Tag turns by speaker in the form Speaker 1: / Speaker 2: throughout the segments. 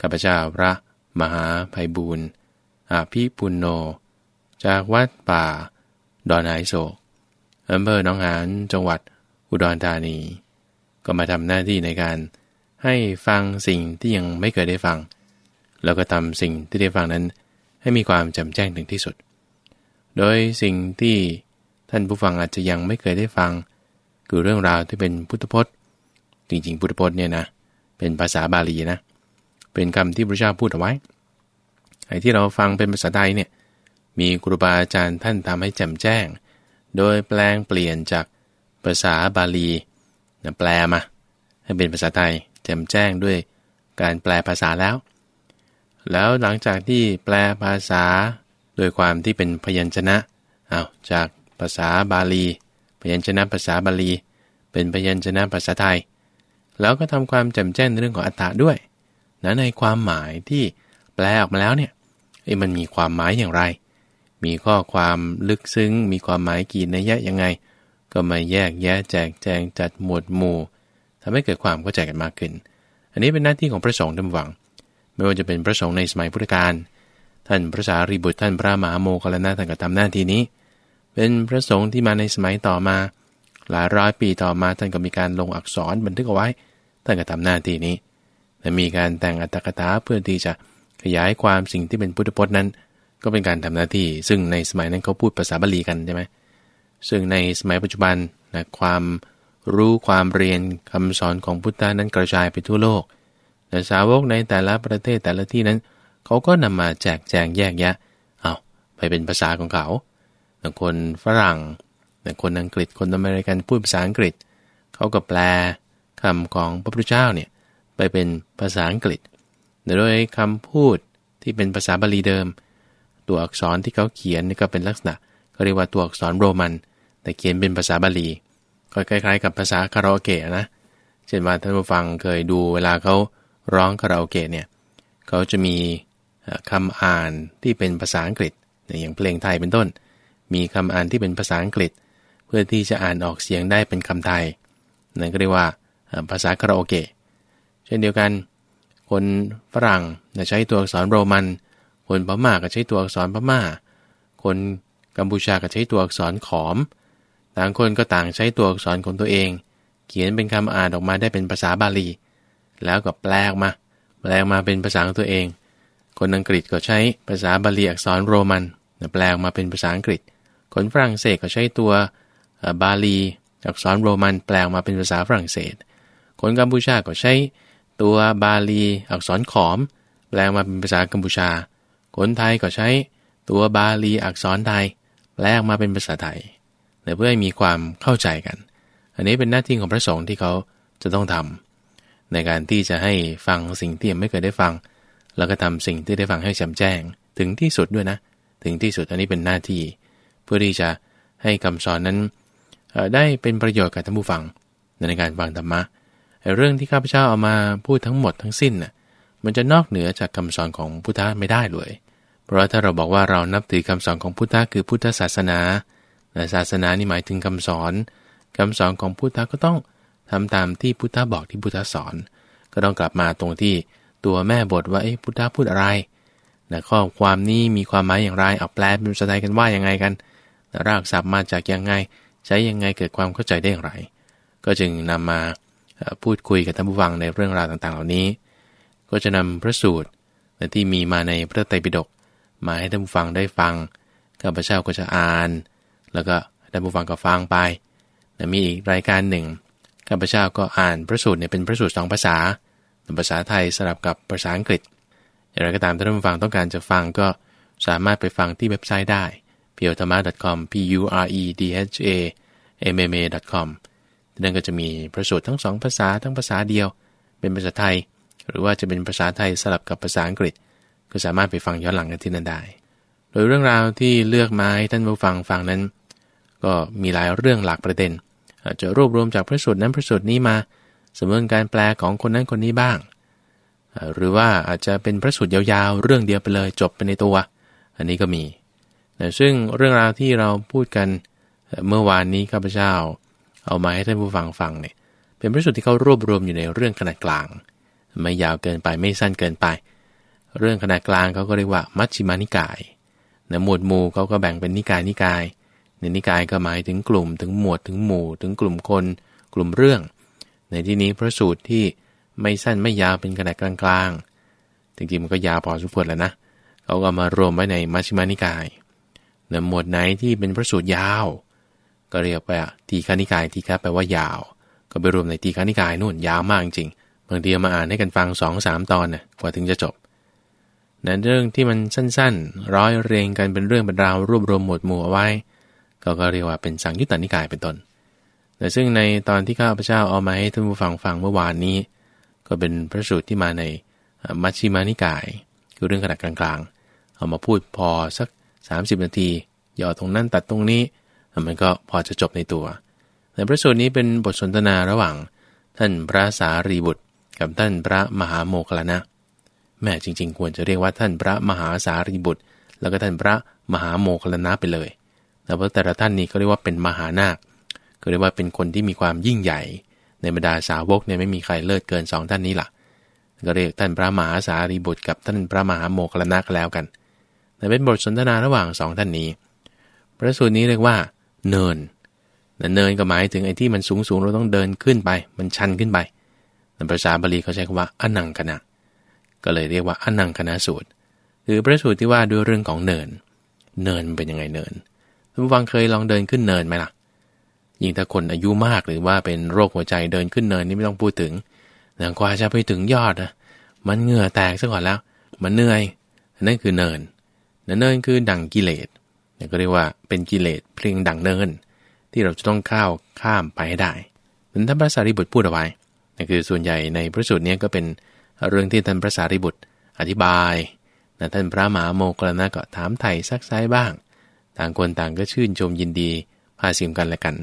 Speaker 1: ข้าพเจ้าพระ มหาภัยบูรณ์อาภิปุณโญจากวัดป่า ดอนหายโศกอำเภอหนองหานจังหวัดอุดรธานี ก็มาทำหน้าที่ในการให้ฟังสิ่งที่ยังไม่เคยได้ฟัง แล้วก็ทำสิ่งที่ได้ฟังนั้น ให้มีความจำแจ้งถึงที่สุด โดยสิ่งที่ท่านผู้ฟังอาจจะยังไม่เคยได้ฟัง คือเรื่องราวที่เป็นพุทธพจน์ จริงๆ พุทธพจน์เนี่ยนะ เป็นภาษาบาลีนะ เป็นคำที่พระเจ้าพูดเอาไว้ไอ้ที่เราฟังเป็นภาษาไทยเนี่ยมีครูบาอาจารย์ท่านทำให้แจ่มแจ้ง โดยแปลงเปลี่ยนจากภาษาบาลีนะแปลมาให้เป็นภาษาไทยแจ่มแจ้งด้วยการแปลภาษาแล้ว แล้วหลังจากที่แปลภาษาโดยความที่เป็นพยัญชนะอาจากภาษาบาลี พยัญชนะภาษาบาลี เป็นพยัญชนะภาษาไทย แล้วก็ทำความแจ่มแจ้งในเรื่องของอัตถะด้วย นะในความหมายที่แปลออกมาแล้วเนี่ยมันมีความหมายอย่างไร มีข้อความลึกซึ้ง มีความหมายกี่นัยยะยังไง ก็มาแยกแยะแจกแจงจัดหมวดหมู่ทำให้เกิดความเข้าใจกันมากขึ้น อันนี้เป็นหน้าที่ของพระสงฆ์ท่านวัง ไม่ว่าจะเป็นพระสงฆ์ในสมัยพุทธกาล ท่านพระสารีบุตรท่านพระมหาโมคลลานะท่านก็ทำหน้าที่นี้ เป็นพระสงฆ์ที่มาในสมัยต่อมา หลายร้อยปีต่อมาท่านก็มีการลงอักษรบันทึกเอาไว้ ท่านก็ทำหน้าที่นี้ และมีการแต่งอัตถกถาเพื่อที่จะขยายความสิ่งที่เป็นพุทธพจน์นั้น ก็เป็นการทำหน้าที่ ซึ่งในสมัยนั้นเขาพูดภาษาบาลีกันใช่ไหมซึ่งในสมัยปัจจุบันนะความรู้ความเรียนคำสอนของพุทธานั้นกระจายไปทั่วโลกแต่สาวกในแต่ละประเทศแต่ละที่นั้น เขาก็นำมาแจกแจงแยกแยะ เอาไปเป็นภาษาของเขาบางคนฝรั่งบางคนอังกฤษคนอเมริกันพูดภาษาอังกฤษ เขาก็แปลคำของพระพุทธเจ้าเนี่ย ไปเป็นภาษาอังกฤษโดยคำพูดที่เป็นภาษาบาลีเดิม ตัวอักษรที่เขาเขียนนี่ก็เป็นลักษณะเขาเรียกว่าตัวอักษรโรมัน แต่เขียนเป็นภาษาบาลีก็คล้ายๆ กับภาษาคาราโอเกะนะเช่นว่าท่านผู้ฟังเคยดูเวลาเขาร้องคาราโอเกะเนี่ยเขาจะมีคำอ่านที่เป็นภาษาอังกฤษอย่างเพลงไทยเป็นต้น มีคำอ่านที่เป็นภาษาอังกฤษ เพื่อที่จะอ่านออกเสียงได้เป็นคำไทยนั่นก็เรียกว่าภาษาคาราโอเกะ ช่นเดียวกัน คนฝรั่งใช้ตัวอักษรโรมัน คนพม่าก็ใช้ตัวอักษรพม่า คนกัมพูชาก็ใช้ตัวอักษรขอม ต่างคนก็ต่างใช้ตัวอักษรของตัวเอง เขียนเป็นคำอ่านออกมาได้เป็นภาษาบาลี แล้วก็แปลออกมา แปลมาเป็นภาษาของตัวเอง คนอังกฤษก็ใช้ภาษาบาลีอักษรโรมันแปลมาเป็นภาษาอังกฤษ คนฝรั่งเศสก็ใช้ตัวบาลี อักษรโรมัน แปลมาเป็นภาษาฝรั่งเศส คนกัมพูชาก็ใช้ ตัวบาลีอักษรขอม แปลมาเป็นภาษากัมพูชา คนไทยก็ใช้ตัวบาลีอักษรไทยแปลมาเป็นภาษาไทยเพื่อให้มีความเข้าใจกัน อันนี้เป็นหน้าที่ของพระสงฆ์ที่เขาจะต้องทำในการที่จะให้ฟังสิ่งที่ยังไม่เคยได้ฟัง แล้วก็ทำสิ่งที่ได้ฟังให้แจ่มแจ้ง ถึงที่สุดด้วยนะ ถึงที่สุดอันนี้เป็นหน้าที่ เพื่อที่จะให้คำสอนนั้นได้เป็นประโยชน์กับท่านผู้ฟังในการฟังธรรมะ เรื่องที่ข้าพเจ้าเอามาพูดทั้งหมดทั้งสิ้นน่ะมันจะนอกเหนือจากคำสอนของพุทธะไม่ได้เลย เพราะถ้าเราบอกว่าเรานับถือคำสอนของพุทธะคือพุทธศาสนาศาสนานี่หมายถึงคำสอนคำสอนของพุทธะก็ต้องทำตามที่พุทธะบอกที่พุทธะสอน ก็ต้องกลับมาตรงที่ตัวแม่บทว่าเอ้พุทธะพูดอะไรนะข้อความนี้มีความหมายอย่างไรเอาแปลเป็นภาษาไทยกันว่ายังไงกันรากศัพท์มาจากยังไง ใช้ยังไงเกิดความเข้าใจได้อย่างไร ก็จึงนำมา พูดคุยกับท่านผู้ฟังในเรื่องราวต่างๆ เหล่านี้ ก็จะนำพระสูตรที่มีมาในพระไตรปิฎกมาให้ท่านผู้ฟังได้ฟังข้าพเจ้าก็จะอ่าน แล้วก็ท่านผู้ฟังก็ฟังไปแต่มีอีกรายการหนึ่งข้าพเจ้าก็อ่านพระสูตรเนี่ยเป็นพระสูตรสองภาษาภาษาไทยสลับกับภาษาอังกฤษอย่างไรก็ตามถ้าท่านผู้ฟังต้องการจะฟังก็สามารถไปฟังที่เว็บไซต์ได้ p u r e t h a m a com p u r e d h a m m a com นั่นก็จะมีพระสูตรทั้งสองภาษาทั้งภาษาเดียว เป็นภาษาไทย หรือว่าจะเป็นภาษาไทยสลับกับภาษาอังกฤษ ก็สามารถไปฟังย้อนหลังกันที่นั่นได้ โดยเรื่องราวที่เลือกมาให้ท่านผู้ฟังฟังนั้น ก็มีหลายเรื่องหลักประเด็น อาจจะรวบรวมจากพระสูตรนั้นพระสูตรนี้มาสมมติการแปลของคนนั้นคนนี้บ้าง หรือว่าอาจจะเป็นพระสูตรยาวๆ เรื่องเดียวไปเลยจบไปในตัว อันนี้ก็มี ซึ่งเรื่องราวที่เราพูดกันเมื่อวานนี้ข้าพเจ้า เอามาให้ท่านผู้ฟังฟังเนี่ยเป็นพระสูตรที่เขารวบรวมอยู่ในเรื่องขนาดกลาง ไม่ยาวเกินไปไม่สั้นเกินไป เรื่องขนาดกลางเขาก็เรียกว่ามัชชิมานิกายนะหมวดหมู่เขาก็แบ่งเป็นนิกายนิกายในนิกายก็หมายถึงกลุ่มถึงหมวดถึงหมู่ ถึงกลุ่มคน กลุ่มเรื่อง ในที่นี้พระสูตรที่ไม่สั้นไม่ยาวเป็นขนาดกลางๆจริงๆมันก็ยาวพอสมควรแล้วนะเขาก็มารวมไว้ในมัชฌิมานิกายในหมวดไหนที่เป็นพระสูตรยาว ก็เรียกว่าทีฆานิกายทีฆะแปลว่ายาว ก็ไปรวมในทีฆานิกายนู่นยาวมากจริงบางทีมาอ่านให้กันฟังสองสามตอนนะกว่าถึงจะจบนั้นเรื่องที่มันสั้นๆ ร้อยเรียงกันเป็นเรื่องเป็นราวรวบรวมหมวดหมู่เอาไว้ ก็ก็เรียกว่าเป็นสังยุตตานิกายเป็นต้นแต่ซึ่งในตอนที่ข้าพเจ้าเอามาให้ท่านผู้ฟังฟังเมื่อวานนี้ ก็เป็นพระสูตรที่มาในมัชชิมานิกาย คือเรื่องขนาดกลางๆ เอามาพูดพอสัก 30 นาทีย่อตรงนั้นตัดตรงนี้ มันก็พอจะจบในตัว แต่พระสูตรนี้เป็นบทสนทนาระหว่าง ท่านพระสารีบุตร กับท่านพระมหาโมคลานะ แม่จริง ๆ ควรจะเรียกว่าท่านพระมหาสารีบุตร แล้วก็ท่านพระมหาโมคลานะไปเลย แต่ว่าแต่ละท่านนี้ก็เรียกว่าเป็นมหานาคก็เรียกว่าเป็นคนที่มีความยิ่งใหญ่ ในบรรดาสาวกเนี่ยไม่มีใครเลิศเกินสองท่านนี้ล่ะ ก็เรียกท่านพระมหาสารีบุตรกับท่านพระมหาโมคลานะแล้วกันแต่เป็นบทสนทนาระหว่างสองท่านนี้ พระสูตรนี้เรียกว่า เนินเนินก็หมายถึงไอ้ที่มันสูงสูงเราต้องเดินขึ้นไป มันชันขึ้นไปในภาษาบาลีเขาใช้คำว่าอนังคณะ ก็เลยเรียกว่าอนังคณะสูตร คือพระสูตรที่ว่าด้วยเรื่องของเนิน เนินเป็นยังไงเนินท่านผู้ฟังเคยลองเดินขึ้นเนินไหมล่ะ ยิ่งถ้าคนอายุมากหรือว่าเป็นโรคหัวใจเดินขึ้นเนินนี่ไม่ต้องพูดถึงหนังกว่าจะไปถึงยอดนะมันเหงื่อแตกซะก่อนแล้ว มันเหนื่อยนั่นคือเนิน เนินคือดั่งกิเลส ก็เรียกว่าเป็นกิเลสเพียงดังเนิน ที่เราจะต้องข้าวข้ามไปให้ได้เหมือนท่านพระสารีบุตรพูดเอาไว้นั่นคือส่วนใหญ่ในพระสูตรนี้ก็เป็นเรื่องที่ท่านพระสารีบุตรอธิบายนะท่านพระมหาโมกรณะก็ถามไถ่ซักไซบ้าง ต่างคนต่างก็ชื่นชมยินดีพาสิมกันและกัน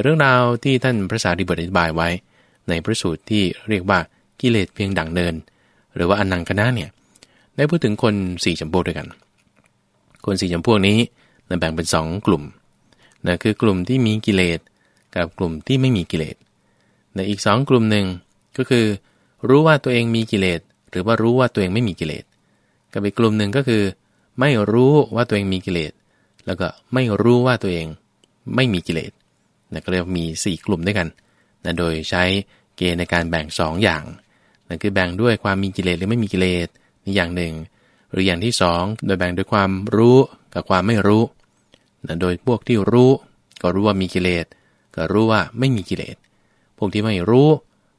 Speaker 1: เรื่องราวที่ท่านพระสารีบุตรอธิบายไว้ ในพระสูตรที่เรียกว่ากิเลสเพียงดังเดิน หรือว่าอนังคณะเนี่ยได้พูดถึงคนสี่จำพวกด้วยกัน คนสี่จำพวกนี้แบ่งเป็นสองกลุ่มนะคือกลุ่มที่มีกิเลสกับกลุ่มที่ไม่มีกิเลสในอีกสองกลุ่มหนึ่งก็คือ รู้ว่าตัวเองมีกิเลสหรือว่ารู้ว่าตัวเองไม่มีกิเลสกับอีกกลุ่มหนึ่งก็คือ ไม่รู้ว่าตัวเองมีกิเลสแล้วก็ไม่รู้ว่าตัวเองไม่มีกิเลสนะก็เรียกมี 4 กลุ่มด้วยกันนะโดยใช้เกณฑ์ในการแบ่ง 2 อย่างนั่นคือแบ่งด้วยความมีกิเลสหรือไม่มีกิเลสนี่อย่างหนึ่ง รืออย่างที่2โดยแบ่งด้วยความรู้กับความไม่รู้นะโดยพวกที่รู้ก็รู้ว่ามีกิเลสก็รู้ว่าไม่มีกิเลส พวกที่ไม่รู้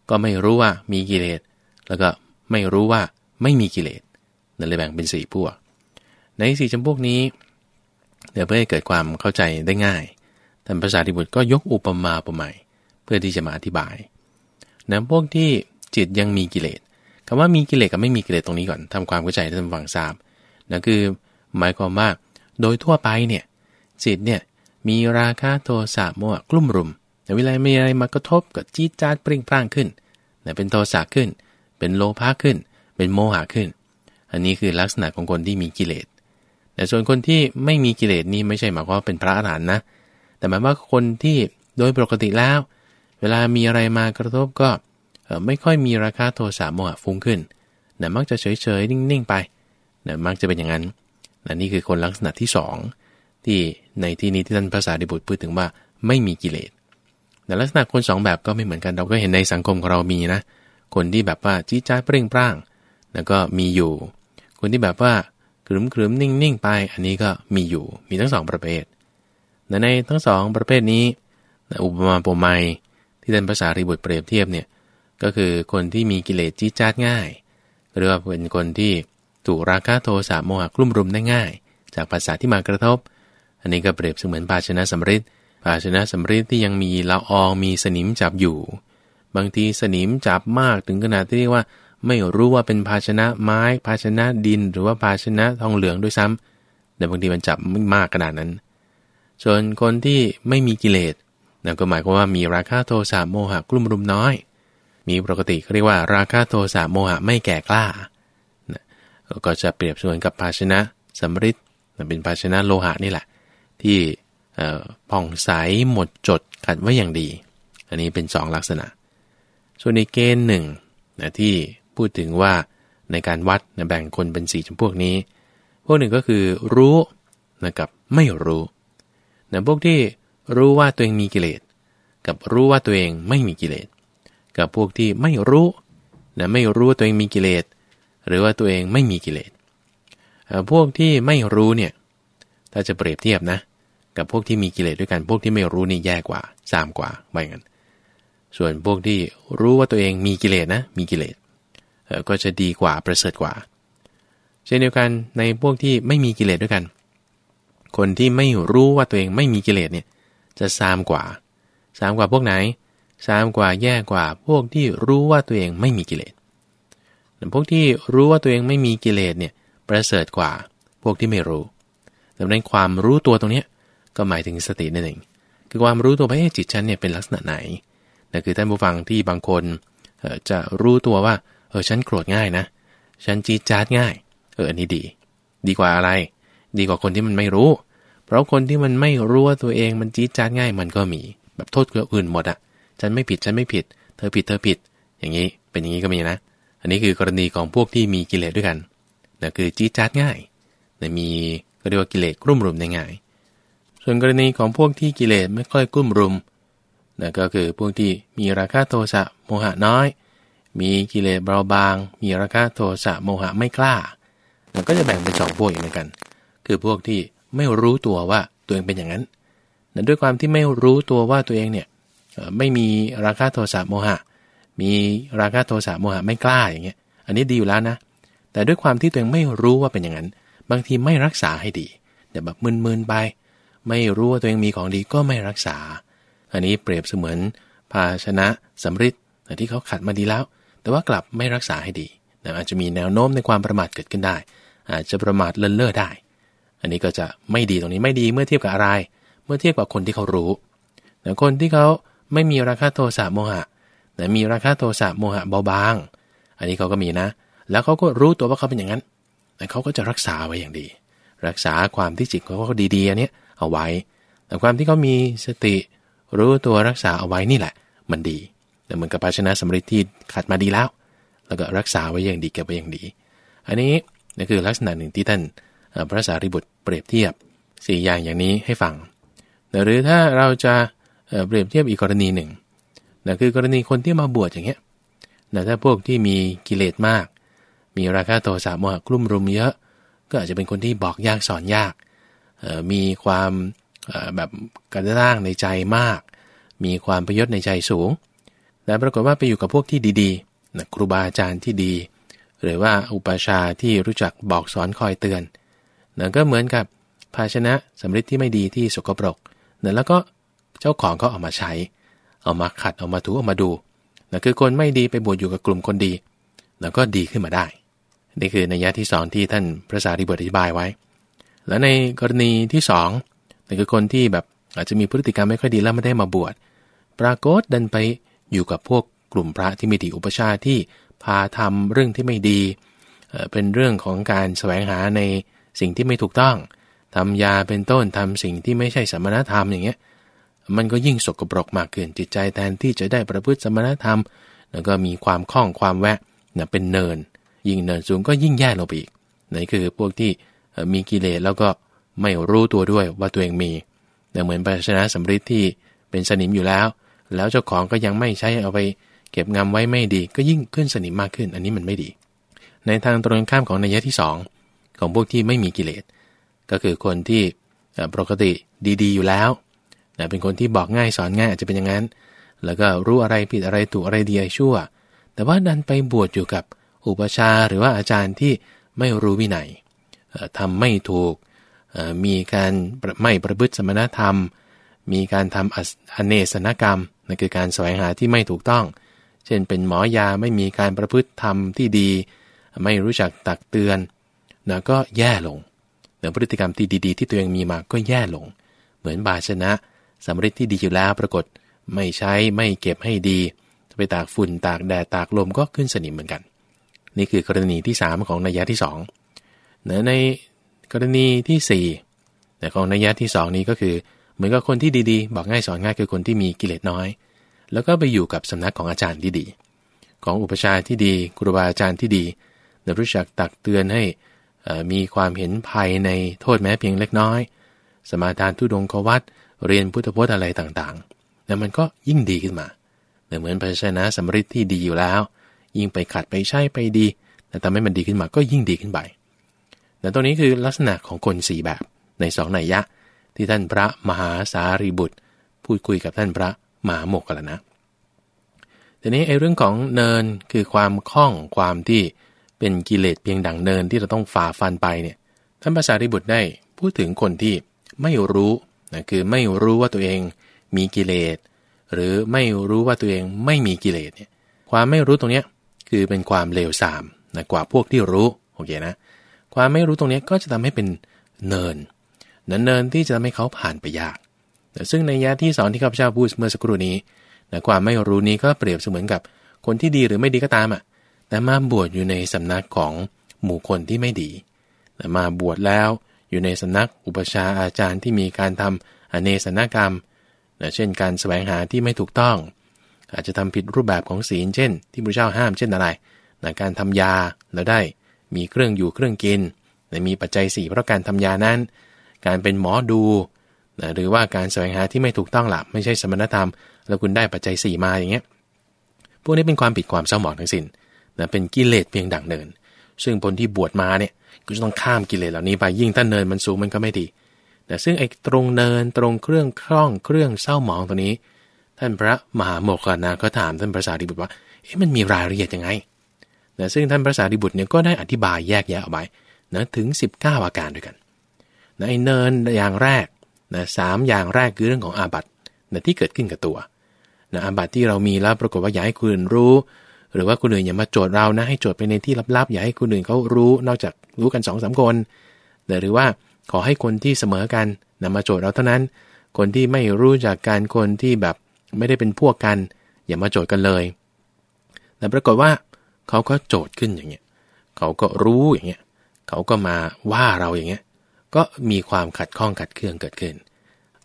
Speaker 1: ก็ไม่รู้ว่ามีกิเลส แล้วก็ไม่รู้ว่าไม่มีกิเลสนั่นเลยแบ่งเป็น 4 พวก ในสี่จำพวกนี้ เดี๋ยวเพื่อให้เกิดความเข้าใจได้ง่าย ท่านภาษาธิบุตรก็ยกอุปมาอุปไมยเพื่อที่จะมาอธิบายนะพวกที่จิตยังมีกิเลส คำว่ามีกิเลสกับไม่มีกิเลสตรงนี้ก่อนทำความเข้าใจให้ท่านฟังทราบนั่นคือหมายความว่าโดยทั่วไปเนี่ยจิตเนี่ยมีราคะโทสะโมหะกลุ่มรุมแต่เวลามีอะไรมากระทบกับจีดจาดเปร่งพร่างขึ้นเป็นโทสะขึ้น เป็นโลภะขึ้น เป็นโมหะขึ้น อันนี้คือลักษณะของคนที่มีกิเลสแต่ส่วนคนที่ไม่มีกิเลสนี่ไม่ใช่หมายความว่าเป็นพระอรหันต์นะแต่หมายว่าคนที่โดยปกติแล้ว เวลามีอะไรมากระทบก็ ไม่ค่อยมีราคาโทสะโมหะฟุ้งขึ้นนะมักจะเฉยๆ นิ่งๆ ไปนะมักจะเป็นอย่างนั้นนะนี่คือคนลักษณะที่ 2 ที่ในที่นี้ที่ท่านภาษาดิบุตรพูดถึงว่าไม่มีกิเลสแต่ลักษณะคน2แบบก็ไม่เหมือนกัน เราก็เห็นในสังคมของเรามีนะ คนที่แบบว่าจี้จ้าเปร่งปร่าง แล้วก็มีอยู่ คนที่แบบว่าครึมครึมนิ่งนิ่งไป อันนี้ก็มีอยู่ มีทั้งสองประเภทแต่ในทั้งสองประเภทนี้ อุปมาโปรไมที่ท่านภาษารีบุตรเปรียบเทียบเนี่ย ก็คือคนที่มีกิเลสจี้จาดง่าย หรือว่าเป็นคนที่ถูกราคะโทสะโมหะกลุ่มรุมได้ง่าย จากภาษาที่มากระทบ อันนี้ก็เปรียบเสมือนภาชนะสำริดภาชนะสำริดที่ยังมีละอองมีสนิมจับอยู่ บางทีสนิมจับมากถึงขนาดที่เรียกว่า ไม่รู้ว่าเป็นภาชนะไม้ ภาชนะดิน หรือว่าภาชนะทองเหลืองด้วยซ้ำแต่บางทีมันจับไม่มากขนาดนั้น ส่วนคนที่ไม่มีกิเลสนั่นก็หมายความว่ามีราคะโทสะโมหะกลุ่มรุมน้อย มีปกติเขาเรียกว่าราคะโทสะโมหะไม่แก่กล้า ก็จะเปรียบส่วนกับภาชนะสำริดเป็นภาชนะโลหะนี่แหละ ที่ผ่องใสหมดจดขัดไว้อย่างดี อันนี้เป็น 2 ลักษณะ ส่วนในเกณฑ์หนึ่งนะที่พูดถึงว่าในการวัดนะแบ่งคนเป็นสี่จำพวกนี้ พวกหนึ่งก็คือรู้นะกับไม่รู้นะพวกที่รู้ว่าตัวเองมีกิเลส กับรู้ว่าตัวเองไม่มีกิเลส กับพวกที่ไม่รู้นะไม่รู้ว่าตัวเองมีกิเลส หรือว่าตัวเองไม่มีกิเลสพวกที่ไม่รู้เนี่ยถ้าจะเปรียบเทียบนะ กับพวกที่มีกิเลสด้วยกัน พวกที่ไม่รู้นี่แย่กว่าซามกว่าไปกันส่วนพวกที่รู้ว่าตัวเองมีกิเลสนะ มีกิเลสก็จะดีกว่าประเสริฐกว่า เช่นเดียวกันในพวกที่ไม่มีกิเลสด้วยกัน คนที่ไม่รู้ว่าตัวเองไม่มีกิเลสเนี่ยจะซามกว่าซามกว่าพวกไหน ซามกว่าแย่กว่า พวกที่รู้ว่าตัวเองไม่มีกิเลสพวกที่รู้ว่าตัวเองไม่มีกิเลสเนี่ยประเสริฐกว่า พวกที่ไม่รู้ดังนั้นความรู้ตัวตรงนี้ก็หมายถึงสตินั่นเองคือความรู้ตัวว่าจิตฉันเนี่ยเป็นลักษณะไหนนั่นคือท่านผู้ฟังที่บางคนจะรู้ตัวว่าเออฉันโกรธง่ายนะ ฉันจีจาดง่าย เอออันนี้ดี ดีกว่าอะไร ดีกว่าคนที่มันไม่รู้ เพราะคนที่มันไม่รู้ว่าตัวเองมันจีจาดง่ายมันก็มี แบบโทษคนอื่นหมดอะ่ะ ฉันไม่ผิดฉันไม่ผิด เธอผิดเธอผิด อย่างนี้เป็นอย่างนี้ก็มีนะ อันนี้คือกรณีของพวกที่มีกิเลสด้วยกันนั่นคือจีดจาดง่ายแต่มีก็เรียกว่ากิเลสกลุ่มรุมได้ง่าย ส่วนกรณีของพวกที่กิเลสไม่ค่อยกลุ่มรุมนั่นก็คือพวกที่มีราคะโทสะโมหะน้อย มีกิเลสเบาบาง มีราคะโทสะโมหะไม่กล้ามันก็จะแบ่งเป็นสองพวกอย่างเหมือนกัน คือพวกที่ไม่รู้ตัวว่าตัวเองเป็นอย่างนั้นนั่นด้วยความที่ไม่รู้ตัวว่าตัวเองเนี่ย ไม่มีราคะโทสะโมหะ มีราคะโทสะโมหะไม่กล้าอย่างเงี้ย อันนี้ดีอยู่แล้วนะ แต่ด้วยความที่ตัวเองไม่รู้ว่าเป็นอย่างนั้น บางทีไม่รักษาให้ดีเดี๋ยวแบบมึนๆไป ไม่รู้ว่าตัวเองมีของดีก็ไม่รักษา อันนี้เปรียบเสมือนภาชนะสำริดที่เขาขัดมาดีแล้ว แต่ว่ากลับไม่รักษาให้ดีอาจจะมีแนวโน้มในความประมาทเกิดขึ้นได้ อาจจะประมาทเลินเล่อได้ อันนี้ก็จะไม่ดีตรงนี้ไม่ดีเมื่อเทียบกับอะไร เมื่อเทียบกับคนที่เขารู้แต่คนที่เขา ไม่มีราคาโทสะโมหะแต่มีราคาโทสะโมหะเบาบาง อันนี้เขาก็มีนะ แล้วเขาก็รู้ตัวว่าเขาเป็นอย่างนั้น แต่เขาก็จะรักษาไว้อย่างดี รักษาความที่จิตของเขาดีๆอันนี้เอาไว้ แต่ความที่เขามีสติ รู้ตัวรักษาเอาไว้นี่แหละ มันดีแต่เหมือนกับภาชนะสำริดที่ขัดมาดีแล้ว แล้วก็รักษาไว้อย่างดีเก็บไว้อย่างดี อันนี้นี่คือลักษณะหนึ่งที่ท่านพระสารีบุตรเปรียบเทียบ 4 อย่างอย่างนี้ให้ฟัง หรือถ้าเราจะ เปรียบเทียบอีกกรณีหนึ่งนั่นคือกรณีคนที่มาบวชอย่างเงี้ยแต่ถ้าพวกที่มีกิเลสมาก มีราคาโทสะโมหะกลุ่มรุมเยอะ ก็อาจจะเป็นคนที่บอกยากสอนยาก มีความแบบกระด้างในใจมาก มีความประยชน์ในใจสูง แต่ปรากฏว่าไปอยู่กับพวกที่ดีๆนะครูบาอาจารย์ที่ดี หรือว่าอุปชาที่รู้จักบอกสอนคอยเตือนนั่นก็เหมือนกับภาชนะสำริดที่ไม่ดีที่สกปรกนั่นแล้วก็ เจ้าของเขาเอามาใช้ เอามาขัดเอามาถูเอามาดูนั่นคือคนไม่ดีไปบวชอยู่กับกลุ่มคนดี แล้วก็ดีขึ้นมาได้ นี่คือในยะที่สองที่ท่านพระสารีบุตรอธิบายไว้ และในกรณีที่สองแต่นคือคนที่แบบอาจจะมีพฤติกรรมไม่ค่อยดีแล้วไม่ได้มาบวช ปรากฏดันไปอยู่กับพวกกลุ่มพระที่มีดีอุปชาที่พาทำเรื่องที่ไม่ดี เป็นเรื่องของการแสวงหาในสิ่งที่ไม่ถูกต้องทำยาเป็นต้นทำสิ่งที่ไม่ใช่สมณธรรมอย่างเงี้ย มันก็ยิ่งสกปรกมากเกินจิตใจแทนที่จะได้ประพฤติสมณธรรม แล้วก็มีความคล่องความแวะนะเป็นเนิน ยิ่งเนินสูงก็ยิ่งแย่ลงไปอีกนี่คือพวกที่มีกิเลสแล้วก็ไม่รู้ตัวด้วยว่าตัวเองมีแต่เหมือนภาชนะสำริดที่เป็นสนิมอยู่แล้ว แล้วเจ้าของก็ยังไม่ใช้เอาไป เก็บงำไว้ไม่ดี ก็ยิ่งขึ้นสนิมมากขึ้น อันนี้มันไม่ดี ในทางตรงข้ามของนัยยะที่ 2 ของพวกที่ไม่มีกิเลส ก็คือคนที่ปกติดี ๆ อยู่แล้ว เป็นคนที่บอกง่ายสอนง่ายอาจจะเป็นอย่างนั้น แล้วก็รู้อะไรผิดอะไรถูกอะไรดีอะไรชั่ว แต่ว่าดันไปบวชอยู่กับอุปชาหรือว่าอาจารย์ที่ไม่รู้วินัยทำไม่ถูก มีการไม่ประพฤติสมณธรรม มีการทำอเนสนกรรมนั่นคือการแสวงหาที่ไม่ถูกต้อง เช่นเป็นหมอยาไม่มีการประพฤติธรรมที่ดี ไม่รู้จักตักเตือนนะก็แย่ลงเนือพฤติกรรมที่ดี ๆ ที่ตัวเองมีมาก็แย่ลง เหมือนบาชนะ สำริดที่ดีอยู่แล้วปรากฏไม่ใช้ไม่เก็บให้ดีไปตากฝุ่นตากแดดตากลมก็ขึ้นสนิมเหมือนกัน นี่คือกรณีที่ 3 ของนัยยะที่2เนือในกรณีที่4แต่ของนัยยะที่ 2 นี้ก็คือ เหมือนกับคนที่ดีๆ บอกง่ายสอนง่ายคือคนที่มีกิเลสน้อย แล้วก็ไปอยู่กับสำนักของอาจารย์ที่ดี ของอุปชาที่ดีครูบาอาจารย์ที่ดีนะรู้จักตักเตือนให้มีความเห็นภัยในโทษแม้เพียงเล็กน้อย สมาทานทุดงควัต เรียนพุทธพจน์อะไรต่างๆแล้วมันก็ยิ่งดีขึ้นมาเหมือนภาชนะสมฤทธิ์ที่ดีอยู่แล้ว ยิ่งไปขัดไปใช้ไปดี แต่ทำให้มันดีขึ้นมาก็ยิ่งดีขึ้นไปแต่ตัวนี้คือลักษณะของคนสี่แบบในสองนัยยะ ที่ท่านพระมหาสารีบุตร พูดคุยกับท่านพระมหาโมกขลนะทีนี้ไอ้เรื่องของเนินคือความคล่องความที่เป็นกิเลสเพียงดังเนินที่เราต้องฝ่าฟันไปเนี่ยท่านภาษาริบุตรได้พูดถึงคนที่ไม่รู้ นะคือไม่รู้ว่าตัวเองมีกิเลส หรือไม่รู้ว่าตัวเองไม่มีกิเลสเนี่ยความไม่รู้ตรงนี้คือเป็นความเลวทรามนะกว่าพวกที่รู้โอเคนะความไม่รู้ตรงนี้ก็จะทำให้เป็นเนินเนินที่จะทำให้เขาผ่านไปยากแต่ซึ่งในยะที่สอนที่ข้าพเจ้าพูดเมื่อสักครู่นี้นะความไม่รู้นี้ก็เปรียบเสมือนกับคนที่ดีหรือไม่ดีก็ตามอะแต่มาบวชอยู่ในสำนักของหมู่คนที่ไม่ดีแต่มาบวชแล้ว อยู่ในสำนักอุปชาอาจารย์ที่มีการทำอเนสนกรรมนะเช่นการแสวงหาที่ไม่ถูกต้อง อาจจะทำผิดรูปแบบของศีลเช่น ที่พระเจ้าห้ามเช่นอะไรนะการทำยาแล้วได้มีเครื่องอยู่เครื่องกินนะมีปัจจัย4เพราะการทำยานั้น การเป็นหมอดูนะหรือว่าการแสวงหาที่ไม่ถูกต้องหลับไม่ใช่สมณธรรม แล้วคุณได้ปัจจัย4มาอย่างเงี้ยพวกนี้เป็นความผิดความเศร้าหมองทั้งสิน้นนะเป็นกิเลสเพียงดั่งเนิน ซึ่งคนที่บวชมาเนี่ย ก็จะต้องข้ามกิเลสเหล่านี้ไปยิ่งถ้าเนินมันสูงมันก็ไม่ดีนะซึ่งไอ้ตรงเนินตรงเครื่องคล่องเครื่องเศร้าหมองตัวนี้ ท่านพระมหาโมกขนะก็ถามท่านพระสารีบุตรว่าเอ๊ะมันมีรายละเอียดยังไงนะซึ่งท่านพระสารีบุตรเนี่ยก็ได้อธิบายแยกแยะออกไปนะถึง 19 อาการด้วยกันนะไอ้เนินอย่างแรกนะสามอย่างแรกคือเรื่องของอาบัตนะที่เกิดขึ้นกับตัวนะอาบัตที่เรามีแล้วปรากฏว่าอยากให้คนรู้ หรือว่าคนอื่นอย่ามาโจทย์เรานะให้โจทย์ไปในที่ลับๆ อย่าให้คนอื่นเขารู้นอกจากรู้กัน2อสคนหรือว่าขอให้คนที่เสมอกันนำมาโจทย์เราเท่านั้น คนที่ไม่รู้จากการคนที่แบบไม่ได้เป็นพวกกัน อย่ามาโจทย์กันเลย แต่ปรากฏว่าเขาก็โจทย์ขึ้นอย่างเงี้ยเขาก็รู้อย่างเงี้ยเขาก็มาว่าเราอย่างเงี้ยก็มีความขัดข้องขัดเคืองเกิดขึ้น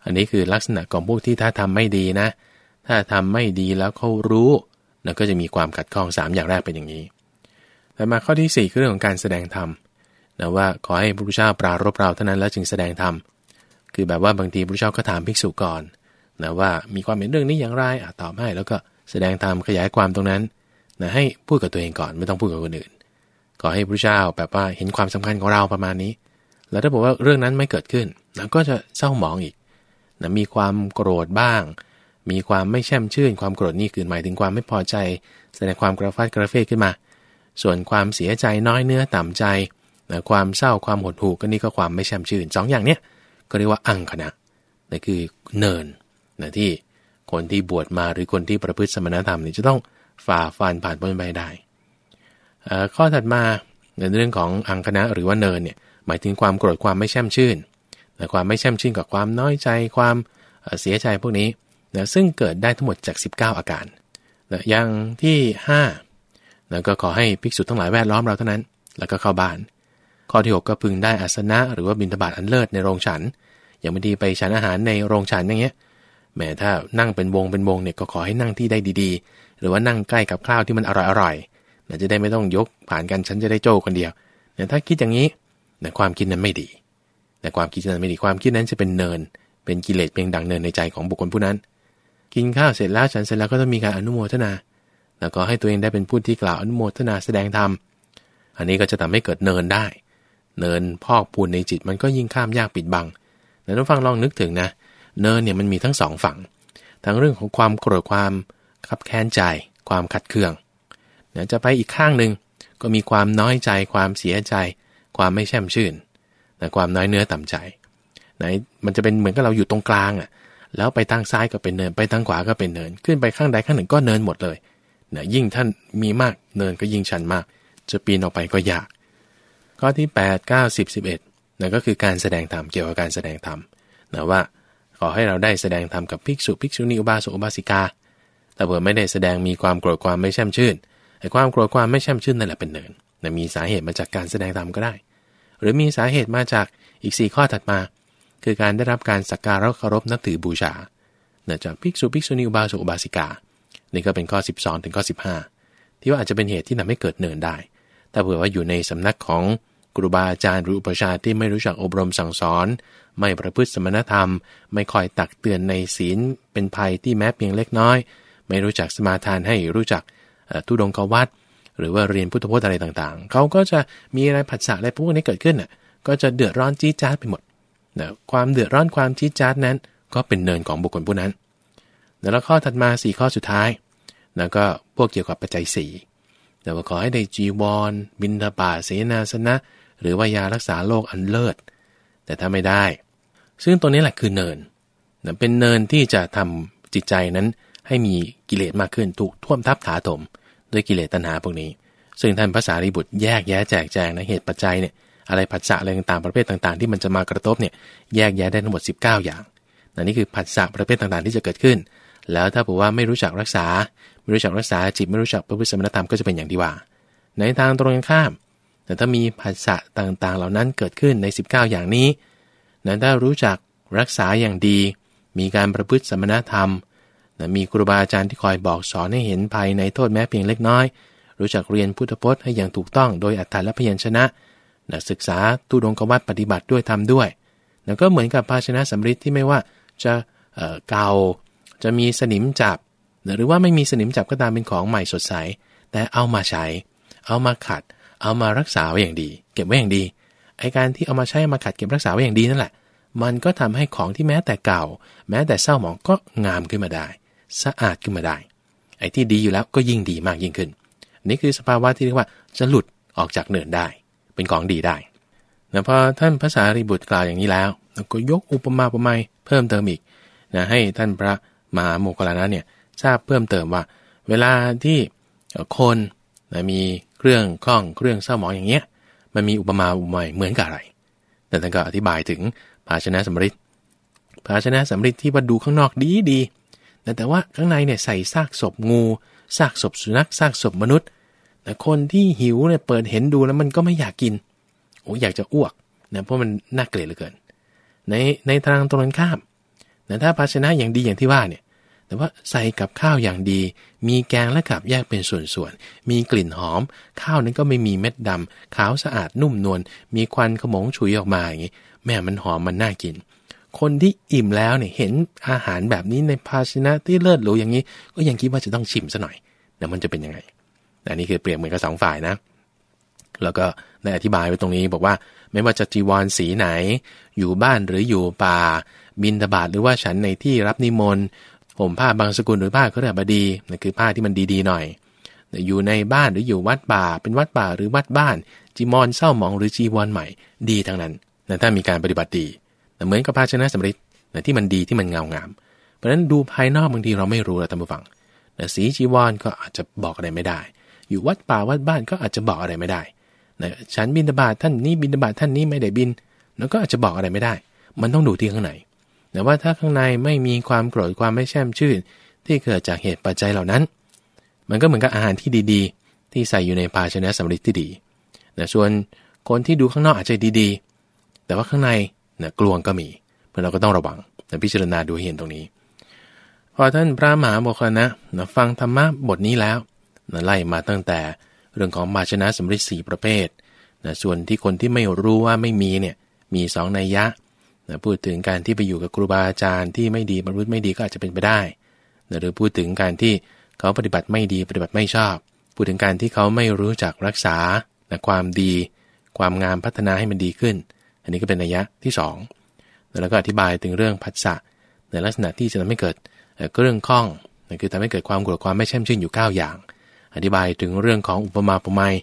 Speaker 1: อันนี้คือลักษณะของพวกที่ถ้าทำไม่ดีนะ ถ้าทำไม่ดีแล้วเขารู้ นั่นก็จะมีความขัดข้อง 3 อย่างแรกเป็นอย่างนี้แต่มาข้อที่ 4 คือเรื่องของการแสดงธรรมนะว่าขอให้พระพุทธเจ้าปรารบเราเท่านั้นแล้วจึงแสดงธรรมคือแบบว่าบางทีพระพุทธเจ้าก็ถามภิกษุก่อนนะว่ามีความเห็นเรื่องนี้อย่างไรอตอบให้แล้วก็แสดงธรรมขยายความตรงนั้นนะให้พูดกับตัวเองก่อนไม่ต้องพูดกับคนอื่น ขอให้พระเจ้าแบบว่าเห็นความสำคัญของเราประมาณนี้ แล้วถ้าบอกว่าเรื่องนั้นไม่เกิดขึ้นนะก็จะเศร้าหมองอีกนะมีความโกรธบ้าง มีความไม่แช่มชื่นความโกรธนี่คือหมายถึงความไม่พอใจ แสดงความกระฟาดกระเฟกขึ้นมา ส่วนความเสียใจน้อยเนื้อต่ำใจความเศร้าความหดหู่ก็นี่ก็ความไม่แช่มชื่นสองอย่างเนี้ยก็เรียกว่าอังคณะนั่นคือเนินนะที่คนที่บวชมาหรือคนที่ประพฤติสมณธรรมนี่จะต้องฝ่าฟันผ่านพ้นไปได้ข้อถัดมาในเรื่องของอังคณะหรือว่าเนินเนี่ยหมายถึงความโกรธความไม่แช่มชื่นแต่ความไม่แช่มชื่นกับความน้อยใจความเสียใจพวกนี้ นะซึ่งเกิดได้ทั้งหมดจาก 19 อาการนะอย่างที่5แล้วก็ขอให้ภิกษุทั้งหลายแวดล้อมเราเท่านั้น แล้วก็เข้าบ้าน ข้อที่ 6 ก็พึงได้อาสนะ หรือว่าบิณฑบาตอันเลิศในโรงฉัน อย่างบางทีไปฉันอาหารในโรงฉันอย่างเงี้ยแม้ถ้านั่งเป็นวงเป็นวงเนี่ยก็ขอให้นั่งที่ได้ดีๆ หรือว่านั่งใกล้กับข้าวที่มันอร่อยๆนะจะได้ไม่ต้องยกผ่านกันฉันจะได้โจ้คนเดียวเนี่ยถ้าคิดอย่างนี้นะความคิดนั้นไม่ดีแต่ความคิดนั้นไม่ดีความคิดนั้นจะเป็นเนิน เป็นกิเลสเพียงดังเนินในใจของบุคคลผู้นั้น กินข้าวเสร็จแล้วฉันเสร็จแล้วก็ต้องมีการอนุโมทนา แล้วก็ให้ตัวเองได้เป็นผู้ที่กล่าวอนุโมทนาแสดงธรรม อันนี้ก็จะทำให้เกิดเนินได้ เนินพอกพูนในจิตมันก็ยิ่งข้ามยากปิดบังแต่ต้องฟังลองนึกถึงนะ เนินเนี่ยมันมีทั้งสองฝั่ง ทั้งเรื่องของความโกรธความขับแค้นใจ ความขัดเคืองเนี่ยจะไปอีกข้างหนึ่งก็มีความน้อยใจ ความเสียใจ ความไม่แช่มชื่นแต่ความน้อยเนื้อต่ำใจไหนมันจะเป็นเหมือนกับเราอยู่ตรงกลางอะ แล้วไปทางซ้ายก็เป็นเนิน ไปทางขวาก็เป็นเนิน ขึ้นไปข้างใดข้างหนึ่งก็เนินหมดเลยเนี่ยยิ่งท่านมีมากเนินก็ยิ่งชันมาก จะปีนออกไปก็ยาก ข้อที่ 8 9 10 11นั่นก็คือการแสดงธรรมเกี่ยวกับการแสดงธรรมนะว่าขอให้เราได้แสดงธรรมกับภิกษุภิกษุณีอุบาสกอุบาสิกา แต่เผื่อไม่ได้แสดงมีความโกรธความไม่แช่มชื่นไอ้ความโกรธความไม่แช่มชื่นนั่นแหละเป็นเนินนะมีสาเหตุมาจากการแสดงธรรมก็ได้ หรือมีสาเหตุมาจากอีก 4 ข้อถัดมา คือการได้รับการสักการะเคารพนับถือบูชาเนื่องจากภิกษุภิกษุณีอุบาสกอุบาสิกา นี่ก็เป็นข้อ 12 ถึงข้อ 15 ที่ว่าอาจจะเป็นเหตุที่ทำให้เกิดเนินได้ แต่เผื่อว่าอยู่ในสำนักของครูบาอาจารย์หรืออุปชาที่ไม่รู้จักอบรมสั่งสอน ไม่ประพฤติสมณธรรม ไม่คอยตักเตือนในศีล เป็นภัยที่แม้เพียงเล็กน้อย ไม่รู้จักสมาทานให้รู้จักทุดงกวัดหรือว่าเรียนพุทธพจน์อะไรต่างๆ เขาก็จะมีอะไรผัสสะอะไรพวกนี้เกิดขึ้นน่ะก็จะเดือดร้อนจี้จ้าไปหมด นะความเดือดร้อนความจี้จ้านั้น ก็เป็นเนินของบุคคลผู้นั้นแล้วข้อถัดมา 4 ข้อสุดท้ายแล้วก็พวกเกี่ยวกับปัจจัยสี่แต่ว่าขอให้ได้จีวร บินทบาทเสนาสนะ หรือว่ายารักษาโรคอันเลิศ แต่ถ้าไม่ได้ ซึ่งตัวนี้แหละคือเนินเป็นเนินที่จะทำจิตใจนั้นให้มีกิเลสมากขึ้นถูกท่วมทับถาถม ด้วยกิเลสตัณหาพวกนี้ ซึ่งท่านภาษาริบุตรแยกแยะแจกแจงนะเหตุปัจจัยเนี่ย อะไรผัสสะอะไรต่างๆประเภทต่างๆ ที่มันจะมากระทบเนี่ยแยกแยะได้ทั้งหมด 19 อย่างนี่คือผัสสะประเภทต่างๆ ที่จะเกิดขึ้น แล้วถ้าบอกว่าไม่รู้จักรักษา ไม่รู้จักรักษาจิตไม่รู้จักพระพุทธสมณธรรมก็จะเป็นอย่างที่ว่า ในทางตรงกันข้าม แต่ถ้ามีผัสสะต่างๆ เหล่านั้นเกิดขึ้นใน 19 อย่างนี้นั้นถ้ารู้จักรักษาอย่างดี มีการประพฤติสมณธรรมมีครูบาอาจารย์ที่คอยบอกสอนให้เห็นภายในโทษแม้เพียงเล็กน้อย รู้จักเรียนพุทธพจน์ให้อย่างถูกต้องโดยอัตถะและพยัญชนะ นะศึกษาตุดงกวัดปฏิบัติด้วยทำด้วยแล้วก็เหมือนกับภาชนะสำริดที่ไม่ว่าจะเเก่าจะมีสนิมจับหรือว่าไม่มีสนิมจับก็ตามเป็นของใหม่สดใส แต่เอามาใช้ เอามาขัด เอามารักษาไว้อย่างดี เก็บไว้อย่างดีไอการที่เอามาใช้มาขัดเก็บรักษาไว้อย่างดีนั่นแหละ มันก็ทำให้ของที่แม้แต่เก่า แม้แต่เศร้าหมองก็งามขึ้นมาได้ สะอาดขึ้นมาได้ ไอ้ที่ดีอยู่แล้วก็ยิ่งดีมากยิ่งขึ้น นี่คือสภาวะที่เรียกว่าจะหลุดออกจากเนินได้ เป็นของดีได้นะพอท่านภาษาริบุตรกล่าวอย่างนี้แล้วก็ยกอุปมาอุปไมยเพิ่มเติมอีกนะให้ท่านพระมหาโมคคลานะเนี่ยทราบเพิ่มเติมว่า เวลาที่คนนะมีเครื่องคล้องเครื่องเศร้าหมองอย่างเงี้ยมันมีอุปมาอุปไมยเหมือนกับอะไรแต่ท่านก็อธิบายถึงภาชนะสำริดภาชนะสำริดที่ว่าดูข้างนอกดีดีแต่ว่าข้างในเนี่ยใส่ซากศพงูซากศพสุนัขซากศพมนุษย์ แต่คนที่หิวเนี่ยเปิดเห็นดูแล้วมันก็ไม่อยากกินโอ้อยากจะอ้วกนะเพราะมันน่าเกลียดเหลือเกิน ในในทางตรงกันข้ามแต่ถ้าภาชนะอย่างดีอย่างที่ว่าเนี่ย แต่ว่าใส่กับข้าวอย่างดี มีแกงและกับแยกเป็นส่วนๆ มีกลิ่นหอม ข้าวนั้นก็ไม่มีเม็ดดำขาวสะอาดนุ่มนวล มีควันขมงฉุยออกมาอย่างนี้ แม่มันหอมมันน่ากิน คนที่อิ่มแล้วเนี่ยเห็นอาหารแบบนี้ในภาชนะที่เลิศหรูอย่างนี้ ก็ยังคิดว่าจะต้องชิมซะหน่อยแล้วมันจะเป็นยังไง อันนี้คือเปรียบเหมือนกับสองฝ่ายนะ แล้วก็ได้อธิบายไว้ตรงนี้บอกว่าไม่ว่าจะจีวรสีไหน อยู่บ้านหรืออยู่ป่า บินทบาทหรือว่าฉันในที่รับนิมนต์ผมผ้าบางสกุลหรือผ้าเครือบดีนั่นคือผ้าที่มันดีๆหน่อย อยู่ในบ้านหรืออยู่วัดป่า เป็นวัดป่าหรือวัดบ้าน จีมอนเศร้าหมองหรือจีวรใหม่ ดีทั้งนั้นแต่ถ้ามีการปฏิบัติดีเหมือนกับภาชนะสำริดที่มันดีที่มันเงางาม เพราะฉะนั้นดูภายนอกบางทีเราไม่รู้เราท่านผู้ฟังแต่สีจีวรก็อาจจะบอกอะไรไม่ได้ อยู่วัดป่าวัดบ้านก็อาจจะบอกอะไรไม่ได้นะฉันบินบาตท่านนี้บินบาตท่านนี้ไม่ได้บินแล้วก็อาจจะบอกอะไรไม่ได้ มันต้องดูที่ข้างในแต่ว่าถ้าข้างในไม่มีความโกรธความไม่แช่มชื่น ที่เกิดจากเหตุปัจจัยเหล่านั้น มันก็เหมือนกับอาหารที่ดีๆ ที่ใส่อยู่ในภาชนะสำริดที่ดีแต่ส่วนคนที่ดูข้างนอกอาจจะดีๆ แต่ว่าข้างในนะกลวงก็มี เพราะเราก็ต้องระวังนะพิจารณาดูเห็นตรงนี้ พอท่านพระมหาโมคคนะนะฟังธรรมะบทนี้แล้ว นะไล่มาตั้งแต่เรื่องของมาชนะสมริสีประเภทนะส่วนที่คนที่ไม่รู้ว่าไม่มีเนี่ยมีสองนัยยะนะพูดถึงการที่ไปอยู่กับครูบาอาจารย์ที่ไม่ดีบรรลุไม่ดีก็อาจจะเป็นไปได้นะหรือพูดถึงการที่เขาปฏิบัติไม่ดีปฏิบัติไม่ชอบ พูดถึงการที่เขาไม่รู้จักรักษานะความดี ความงามพัฒนาให้มันดีขึ้น อันนี้ก็เป็นนัยยะที่2แล้วก็อธิบายถึงเรื่องผัสสะในลักษณะที่จะทำให้เกิดเรื่องข้องคือทำให้เกิดความโกรธความไม่แช่มชื่นอยู่ 9 อย่าง อธิบายถึงเรื่องของอุปมาอุปไมย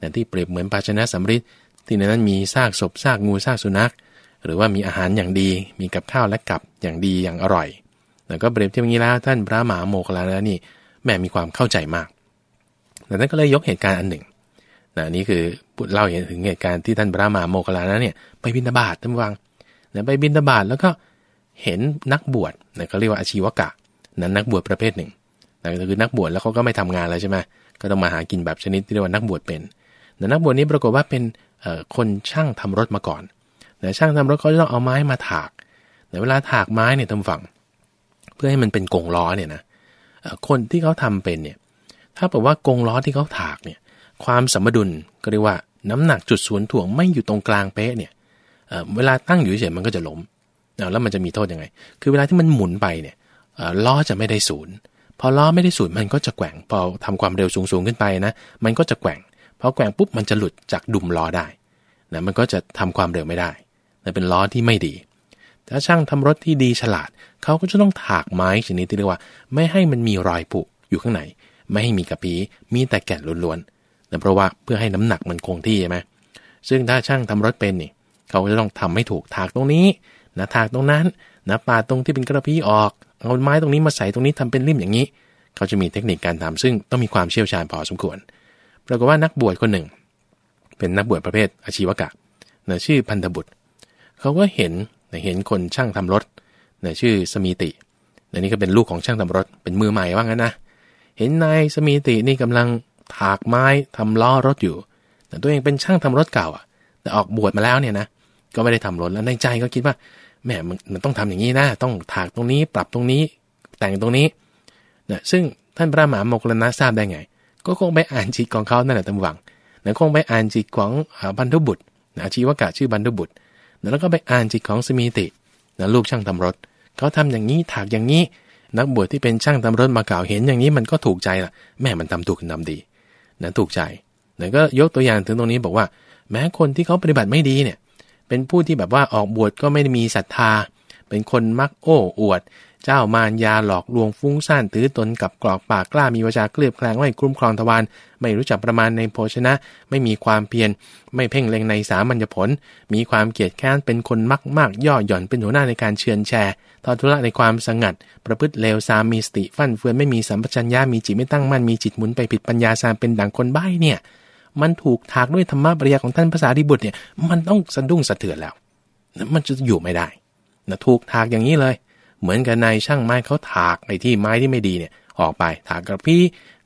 Speaker 1: นั่ที่เปรียบเหมือนภาชนะสำริดที่ในนั้นมีซากศพซากงูซากสุนัข หรือว่ามีอาหารอย่างดี มีกับข้าวและกับอย่างดีอย่างอร่อย แล้วก็เปรียบเทียบอย่างนี้แล้วท่านพระมหาโมคลานะนี่แม่มีความเข้าใจมากแต่ท่านก็เลยยกเหตุการณ์อันหนึ่งนะนี่คือพูดเล่าเห็นถึงเหตุการณ์ที่ท่านพระมหาโมคลานะเนี่ยไปบินตบาตท่านฟังนะไปบินตบาตแล้วก็เห็นนักบวชนะเขาเรียกว่าอาชีวกะนั้นนักบวชประเภทหนึ่ง นะคือนักบวชแล้วเขาก็ไม่ทำงานแล้วใช่ไหมก็ต้องมาหากินแบบชนิดที่เรียกว่านักบวชเป็นนะนักบวชนี้ปรากฏว่าเป็นคนช่างทำรถมาก่อนนะช่างทำรถเขาจะต้องเอาไม้มาถากแต่เวลาถากไม้เนี่ยท่านฟังเพื่อให้มันเป็นกงล้อเนี่ยนะคนที่เขาทำเป็นเนี่ยถ้าแบบว่ากงล้อที่เขาถากเนี่ยความสมดุลก็เรียกว่าน้ำหนักจุดศูนย์ถ่วงไม่อยู่ตรงกลางเป๊ะเนี่ยเเวลาตั้งอยู่เฉยมันก็จะล้มแล้วมันจะมีโทษยังไง คือเวลาที่มันหมุนไปเนี่ยล้อจะไม่ได้ศูนย์ พอล้อไม่ได้ศูนย์มันก็จะแกว่ง พอทำความเร็วสูงๆขึ้นไปนะ มันก็จะแกว่งพอแกว่งปุ๊บมันจะหลุดจากดุมล้อได้นะมันก็จะทำความเร็วไม่ได้นะเป็นล้อที่ไม่ดี ถ้าช่างทำรถที่ดีฉลาด เขาก็จะต้องถากไม้ชนิดที่เรียกว่า ไม่ให้มันมีรอยผุอยู่ข้างในไม่ให้มีกระพี้มีแต่แก่นล้วนๆนะเพราะว่าเพื่อให้น้ำหนักมันคงที่ใช่ไหมซึ่งถ้าช่างทำรถเป็นนี่เขาจะต้องทำให้ถูกถากตรงนี้นะถากตรงนั้นนะปาดตรงที่เป็นกระพี้ออก เอาไม้ตรงนี้มาใส่ตรงนี้ทำเป็นริมอย่างนี้ เขาจะมีเทคนิคการทำซึ่งต้องมีความเชี่ยวชาญพอสมควรปรากฏว่านักบวชคนหนึ่ง เป็นนักบวชประเภทอาชีวกะนะชื่อพันธบุตร เขาก็เห็นนะเห็นคนช่างทำรถนะชื่อสมีตินะนี่ก็เป็นลูกของช่างทำรถ เป็นมือใหม่ว่างั้นนะ เห็นนายสมีตินี่กำลังถากไม้ทำล้อรถอยู่แต่ตัวเองเป็นช่างทำรถเก่าอะ แต่ออกบวชมาแล้วเนี่ยนะ ก็ไม่ได้ทำรถแล้วในใจก็คิดว่า แหมมันต้องทำอย่างนี้นะต้องถากตรงนี้ปรับตรงนี้ แต่งตรงนี้นะซึ่งท่านพระมหาโมกลนะทราบได้ไง ก็คงไปอ่านจิตของเขานั่นแหละตำหวังนะคงไปอ่านจิตของบรรทุบุตรนะชีวกะชื่อบรรทุบุตรนะแล้วก็ไปอ่านจิตของสมีตินะลูกช่างทำรถ เขาทำอย่างนี้ถากอย่างนี้ นักบวชที่เป็นช่างทำรถมาเก่าเห็นอย่างนี้มันก็ถูกใจละแม่มันทำถูกทำดีนะถูกใจนะก็ยกตัวอย่างถึงตรงนี้บอกว่า แม้คนที่เขาปฏิบัติไม่ดีเนี่ย เป็นผู้ที่แบบว่าออกบวชก็ไม่ได้มีศรัทธา เป็นคนมักโอ้อวด เจ้ามารยาหลอกลวงฟุ้งซ่านถือตนกับกรอกปากกล้ามีวาจาเกลียบแคลงไม่คุ้มครองทวารไม่รู้จักประมาณในโภชนะ ไม่มีความเพียรไม่เพ่งเล็งในสามัญญผล มีความเกียจแค้นเป็นคนมักมากย่อหย่อนเป็นหัวหน้าในการเชือนแชร์ทอดทุระในความสงัด ประพฤติเลวซามมีสติฟั่นเฟือนไม่มีสัมปชัญญะมีจิตไม่ตั้งมั่นมีจิตหมุนไปผิดปัญญาซามเป็นดังคนใบ้เนี่ย มันถูกถากด้วยธรรมะปริยาของท่านภาษาดิบุตรเนี่ยมันต้องสะดุ้งสะเทือนแล้ว มันจะอยู่ไม่ได้นะถูกถากอย่างนี้เลย เหมือนกับนายช่างไม้เขาถากไอ้ที่ไม้ที่ไม่ดีเนี่ยออกไปถากกระพี้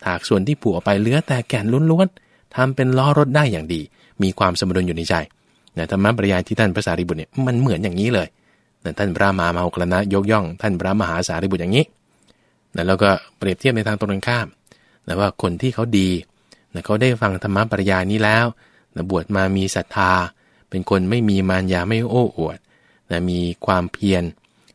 Speaker 1: ถากส่วนที่ผูกออกไปเหลือแต่แก่นล้วนๆทำเป็นล้อรถได้อย่างดี มีความสมดุลอยู่ในใจนะธรรมะปริยายที่ท่านพระสารีบุตรเนี่ยมันเหมือนอย่างนี้เลยนะท่านพระมหามาหกรณะยกย่อง ท่านพระมหาสารีบุตรอย่างนี้นะแล้วก็เปรียบเทียบในทางตรงกันข้ามนะว่าคนที่เขาดี นะเขาได้ฟังธรรมะปริยายนี้แล้วนะบวชมามีศรัทธา เป็นคนไม่มีมารยาไม่โอ้อวดนะมีความเพียร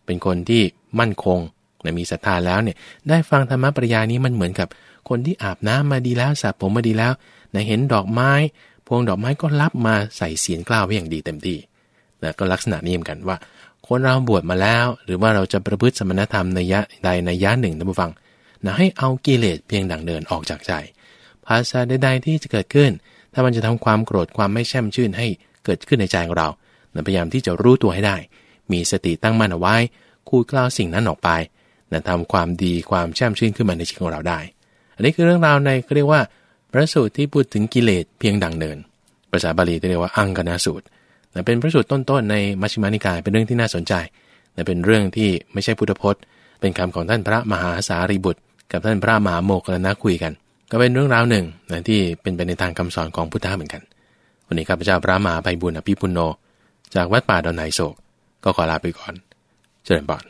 Speaker 1: เป็นคนที่มั่นคงนะมีศรัทธาแล้วเนี่ยได้ฟังธรรมะปริยานี้มันเหมือนกับคนที่อาบน้ำมาดีแล้วสระผมมาดีแล้วนะเห็นดอกไม้ พวงดอกไม้ก็รับมาใส่เสียนกล้าวไว้อย่างดีเต็มที่นะก็ลักษณะนี้เหมือนกันว่า คนเราบวชมาแล้ว หรือว่าเราจะประพฤติสมณธรรมในยะใดในยะหนึ่งนะผู้ฟังนะให้เอากิเลสเพียงดังเดินออกจากใจ ภาษาใดๆที่จะเกิดขึ้น ถ้ามันจะทำความโกรธความไม่แช่มชื่นให้เกิดขึ้นในใจของเราพยายามที่จะรู้ตัวให้ได้ มีสติตั้งมั่นเอาไว้ คูดกล่าวสิ่งนั้นออกไปนะทำความดีความแช่มชื่นขึ้นมาในชีวิตของเราได้ อันนี้คือเรื่องราวในเรียกว่าพระสูตรที่พูดถึงกิเลสเพียงดังเดิน ภาษาบาลีเรียกว่าอังกนาสูตรนะเป็นพระสูตรต้นๆในมัชฌิมานิกายเป็นเรื่องที่น่าสนใจนะเป็นเรื่องที่ไม่ใช่พุทธพจน์ เป็นคำของท่านพระมหาสารีบุตร กับท่านพระมหาโมกขลนะคุยกัน ก็เป็นเรื่องราวหนึ่งนะที่เป็นไปในทางคำสอนของพุทธะเหมือนกัน วันนี้ข้าพเจ้าพระมหาไพบุญอภิปุโน จากวัดป่าดอนไหโศก ก็ขอลาไปก่อน เจริญบอน